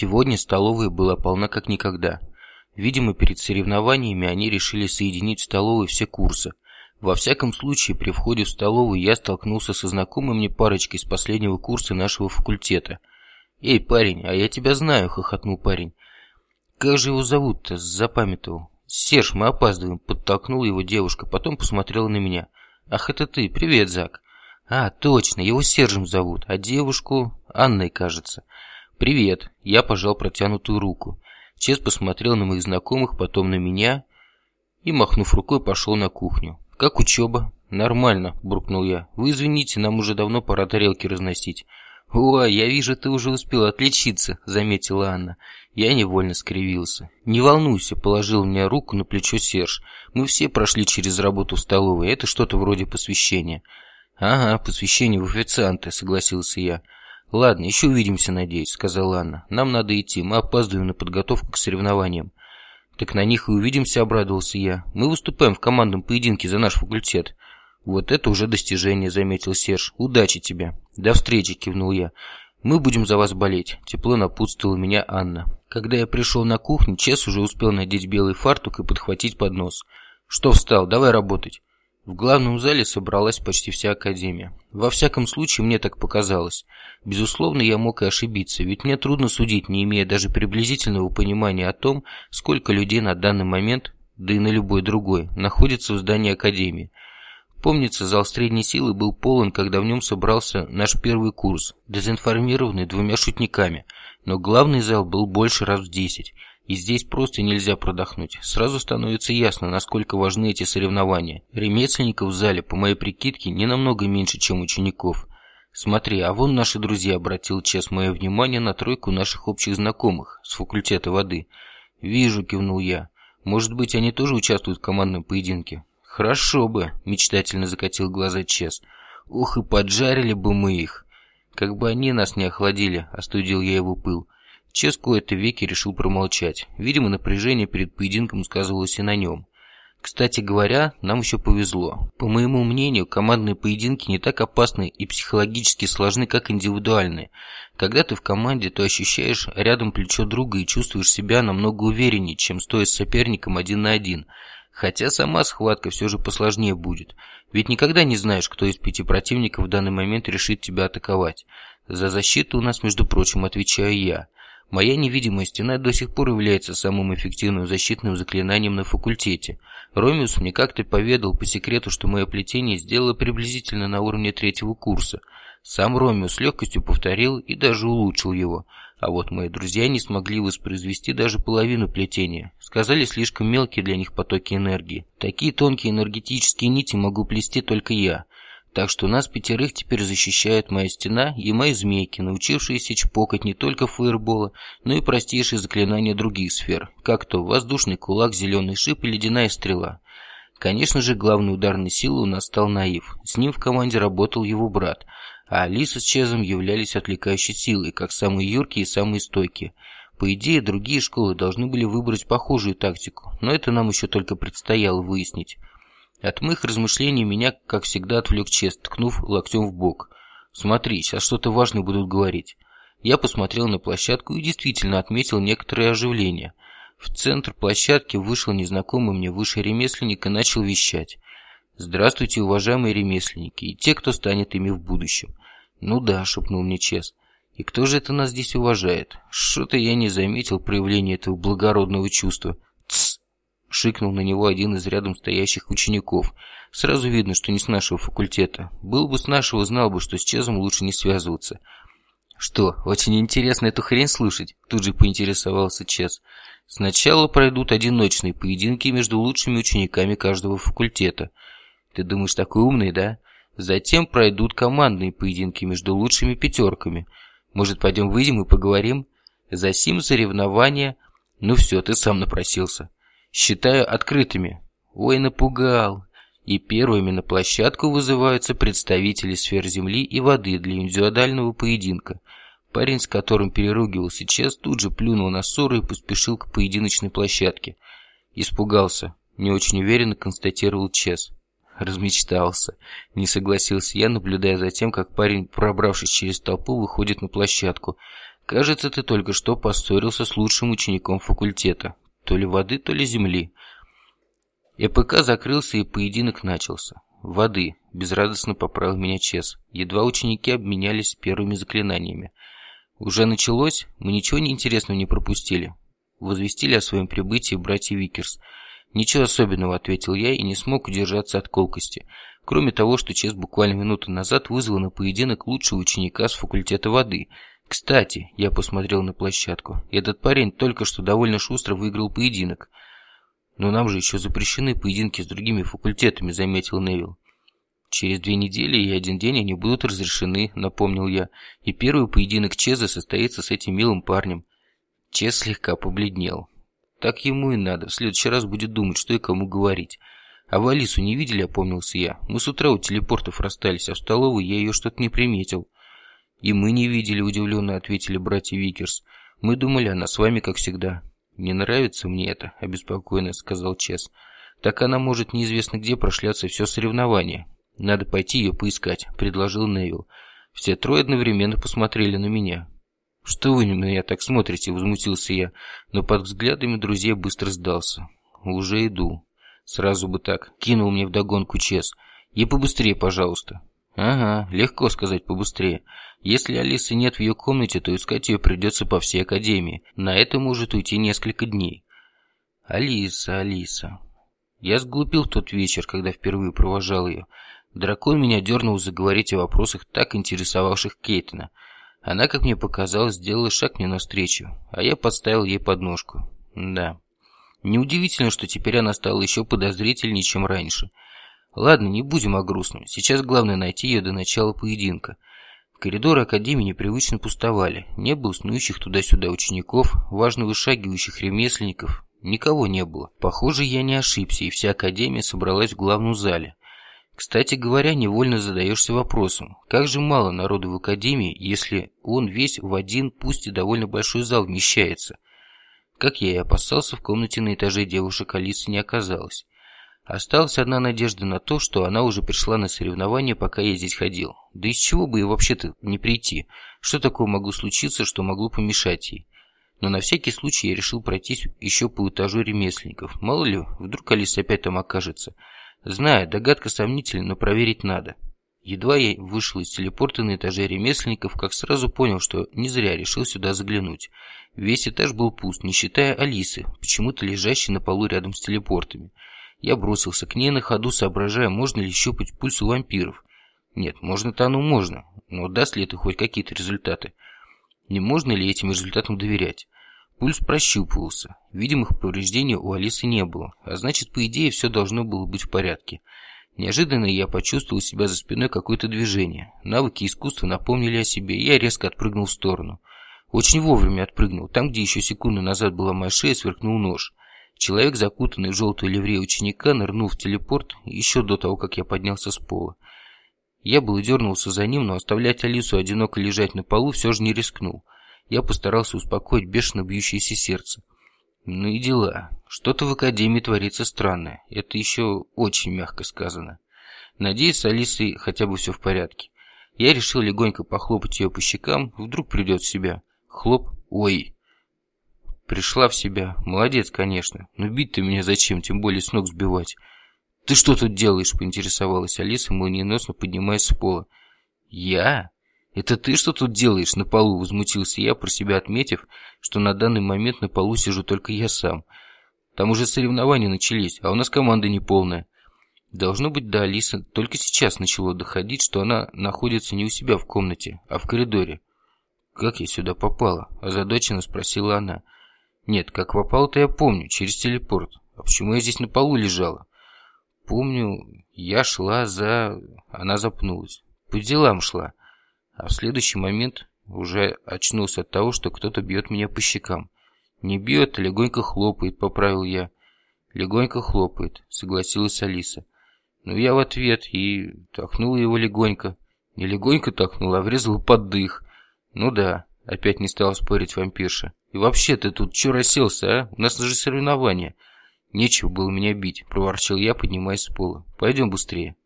Сегодня столовая была полна как никогда. Видимо, перед соревнованиями они решили соединить в столовой все курсы. Во всяком случае, при входе в столовую я столкнулся со знакомой мне парочкой с последнего курса нашего факультета. «Эй, парень, а я тебя знаю», — хохотнул парень. «Как же его зовут-то?» — запамятовал. «Серж, мы опаздываем», — подтолкнула его девушка, потом посмотрела на меня. «Ах, это ты! Привет, Зак!» «А, точно, его Сержем зовут, а девушку Анной, кажется». «Привет!» Я пожал протянутую руку. Чес посмотрел на моих знакомых, потом на меня и, махнув рукой, пошел на кухню. «Как учеба?» «Нормально», – буркнул я. «Вы извините, нам уже давно пора тарелки разносить». «О, я вижу, ты уже успел отличиться», – заметила Анна. Я невольно скривился. «Не волнуйся», – положил мне руку на плечо Серж. «Мы все прошли через работу в столовой, это что-то вроде посвящения». «Ага, посвящение в официанты», – согласился я. «Ладно, еще увидимся, надеюсь», — сказала Анна. «Нам надо идти, мы опаздываем на подготовку к соревнованиям». «Так на них и увидимся», — обрадовался я. «Мы выступаем в командном поединке за наш факультет». «Вот это уже достижение», — заметил Серж. «Удачи тебе». «До встречи», — кивнул я. «Мы будем за вас болеть», — тепло напутствовала меня Анна. Когда я пришел на кухню, Чес уже успел надеть белый фартук и подхватить поднос. «Что встал? Давай работать». В главном зале собралась почти вся академия. Во всяком случае, мне так показалось. Безусловно, я мог и ошибиться, ведь мне трудно судить, не имея даже приблизительного понимания о том, сколько людей на данный момент, да и на любой другой, находится в здании академии. Помнится, зал средней силы был полон, когда в нем собрался наш первый курс, дезинформированный двумя шутниками, но главный зал был больше раз в десять – и здесь просто нельзя продохнуть. Сразу становится ясно, насколько важны эти соревнования. Ремесленников в зале, по моей прикидке, не намного меньше, чем учеников. Смотри, а вон наши друзья, обратил Чес мое внимание на тройку наших общих знакомых с факультета воды. Вижу, кивнул я. Может быть, они тоже участвуют в командном поединке? Хорошо бы, мечтательно закатил глаза Чес. Ух, и поджарили бы мы их. Как бы они нас не охладили, остудил я его пыл. Чес кое-то веки решил промолчать. Видимо, напряжение перед поединком сказывалось и на нем. Кстати говоря, нам еще повезло. По моему мнению, командные поединки не так опасны и психологически сложны, как индивидуальные. Когда ты в команде, то ощущаешь рядом плечо друга и чувствуешь себя намного увереннее, чем стоя с соперником один на один. Хотя сама схватка все же посложнее будет. Ведь никогда не знаешь, кто из пяти противников в данный момент решит тебя атаковать. За защиту у нас, между прочим, отвечаю я. Моя невидимая стена до сих пор является самым эффективным защитным заклинанием на факультете. Ромеус мне как-то поведал по секрету, что мое плетение сделало приблизительно на уровне третьего курса. Сам Ромеус легкостью повторил и даже улучшил его. А вот мои друзья не смогли воспроизвести даже половину плетения. Сказали, слишком мелкие для них потоки энергии. Такие тонкие энергетические нити могу плести только я. Так что нас пятерых теперь защищает моя стена и мои змейки, научившиеся чпокать не только фаербола, но и простейшие заклинания других сфер, как то воздушный кулак, зеленый шип и ледяная стрела. Конечно же, главной ударной силой у нас стал Наив. С ним в команде работал его брат, а Алиса с Чезом являлись отвлекающей силой, как самые юркие и самые стойкие. По идее, другие школы должны были выбрать похожую тактику, но это нам еще только предстояло выяснить. От моих размышлений меня, как всегда, отвлек Чест, ткнув локтем в бок. «Смотри, сейчас что-то важное будут говорить». Я посмотрел на площадку и действительно отметил некоторое оживление. В центр площадки вышел незнакомый мне высший ремесленник и начал вещать. «Здравствуйте, уважаемые ремесленники, и те, кто станет ими в будущем». «Ну да», — шепнул мне Чес. «И кто же это нас здесь уважает? Что-то я не заметил проявления этого благородного чувства». Шикнул на него один из рядом стоящих учеников. Сразу видно, что не с нашего факультета. Был бы с нашего, знал бы, что с Чезом лучше не связываться. «Что, очень интересно эту хрень слушать?» Тут же поинтересовался Чез. «Сначала пройдут одиночные поединки между лучшими учениками каждого факультета. Ты думаешь, такой умный, да? Затем пройдут командные поединки между лучшими пятерками. Может, пойдем выйдем и поговорим? За сим соревнования... Ну все, ты сам напросился» считаю открытыми. Ой, напугал. И первыми на площадку вызываются представители сфер земли и воды для индивидуального поединка. Парень, с которым переругивался Чес, тут же плюнул на ссору и поспешил к поединочной площадке. Испугался. Не очень уверенно констатировал Чес. Размечтался. Не согласился я, наблюдая за тем, как парень, пробравшись через толпу, выходит на площадку. Кажется, ты только что поссорился с лучшим учеником факультета. То ли воды, то ли земли. ЭПК закрылся и поединок начался. Воды. Безрадостно поправил меня Чес. Едва ученики обменялись первыми заклинаниями. Уже началось? Мы ничего неинтересного не пропустили. Возвестили о своем прибытии братья Викерс. «Ничего особенного», — ответил я и не смог удержаться от колкости. Кроме того, что Чес буквально минуту назад вызвал на поединок лучшего ученика с факультета воды. Кстати, я посмотрел на площадку. Этот парень только что довольно шустро выиграл поединок. «Но нам же еще запрещены поединки с другими факультетами», — заметил Невил. «Через две недели и один день они будут разрешены», — напомнил я. «И первый поединок Чеза состоится с этим милым парнем». Чез слегка побледнел. Так ему и надо. В следующий раз будет думать, что и кому говорить. А вы Алису не видели, опомнился я. Мы с утра у телепортов расстались, а в столовой я ее что-то не приметил. И мы не видели, удивленно ответили братья Викерс. Мы думали, она с вами, как всегда. Не нравится мне это, обеспокоенно сказал Чес. Так она может неизвестно где прошляться все соревнование. Надо пойти ее поискать, предложил Невил. Все трое одновременно посмотрели на меня. «Что вы на меня так смотрите?» – возмутился я, но под взглядами друзей быстро сдался. «Уже иду». Сразу бы так. Кинул мне вдогонку Чес. «И побыстрее, пожалуйста». «Ага, легко сказать побыстрее. Если Алисы нет в ее комнате, то искать ее придется по всей Академии. На это может уйти несколько дней». «Алиса, Алиса...» Я сглупил тот вечер, когда впервые провожал ее. Дракон меня дернул заговорить о вопросах, так интересовавших Кейтона – она, как мне показалось, сделала шаг мне навстречу, а я подставил ей подножку. Да. Неудивительно, что теперь она стала еще подозрительнее, чем раньше. Ладно, не будем о грустном. Сейчас главное найти ее до начала поединка. Коридоры Академии непривычно пустовали. Не было снующих туда-сюда учеников, важно вышагивающих ремесленников. Никого не было. Похоже, я не ошибся, и вся Академия собралась в главном зале. Кстати говоря, невольно задаешься вопросом, как же мало народу в академии, если он весь в один, пусть и довольно большой зал вмещается. Как я и опасался, в комнате на этаже девушек Алисы не оказалось. Осталась одна надежда на то, что она уже пришла на соревнования, пока я здесь ходил. Да из чего бы и вообще-то не прийти? Что такое могло случиться, что могло помешать ей? Но на всякий случай я решил пройтись еще по этажу ремесленников. Мало ли, вдруг Алиса опять там окажется. Знаю, догадка сомнительна, но проверить надо. Едва я вышел из телепорта на этаже ремесленников, как сразу понял, что не зря решил сюда заглянуть. Весь этаж был пуст, не считая Алисы, почему-то лежащей на полу рядом с телепортами. Я бросился к ней на ходу, соображая, можно ли щупать пульс у вампиров. Нет, можно-то оно можно, но даст ли это хоть какие-то результаты? Не можно ли этим результатам доверять? Пульс прощупывался. Видимых повреждений у Алисы не было, а значит, по идее, все должно было быть в порядке. Неожиданно я почувствовал себя за спиной какое-то движение. Навыки искусства напомнили о себе, и я резко отпрыгнул в сторону. Очень вовремя отпрыгнул. Там, где еще секунду назад была моя шея, сверкнул нож. Человек, закутанный в желтую ливрею ученика, нырнул в телепорт еще до того, как я поднялся с пола. Я был и дернулся за ним, но оставлять Алису одиноко лежать на полу все же не рискнул. Я постарался успокоить бешено бьющееся сердце. Ну и дела. Что-то в Академии творится странное. Это еще очень мягко сказано. Надеюсь, с Алисой хотя бы все в порядке. Я решил легонько похлопать ее по щекам, вдруг придет в себя. Хлоп. Ой. Пришла в себя. Молодец, конечно. Но бить ты меня зачем, тем более с ног сбивать. «Ты что тут делаешь?» – поинтересовалась Алиса, молниеносно поднимаясь с пола. «Я?» «Это ты что тут делаешь на полу?» – возмутился я, про себя отметив, что на данный момент на полу сижу только я сам. Там уже соревнования начались, а у нас команда неполная. Должно быть, до Алисы только сейчас начало доходить, что она находится не у себя в комнате, а в коридоре. «Как я сюда попала?» – озадаченно спросила она. «Нет, как попала-то я помню, через телепорт. А почему я здесь на полу лежала?» «Помню, я шла за...» Она запнулась. «По делам шла а в следующий момент уже очнулся от того, что кто-то бьет меня по щекам. Не бьет, а легонько хлопает, поправил я. Легонько хлопает, согласилась Алиса. Но я в ответ и толкнула его легонько. Не легонько толкнула, а врезала под дых. Ну да, опять не стала спорить вампирша. И вообще ты тут чё расселся, а? У нас же соревнования. Нечего было меня бить, проворчал я, поднимаясь с пола. Пойдем быстрее.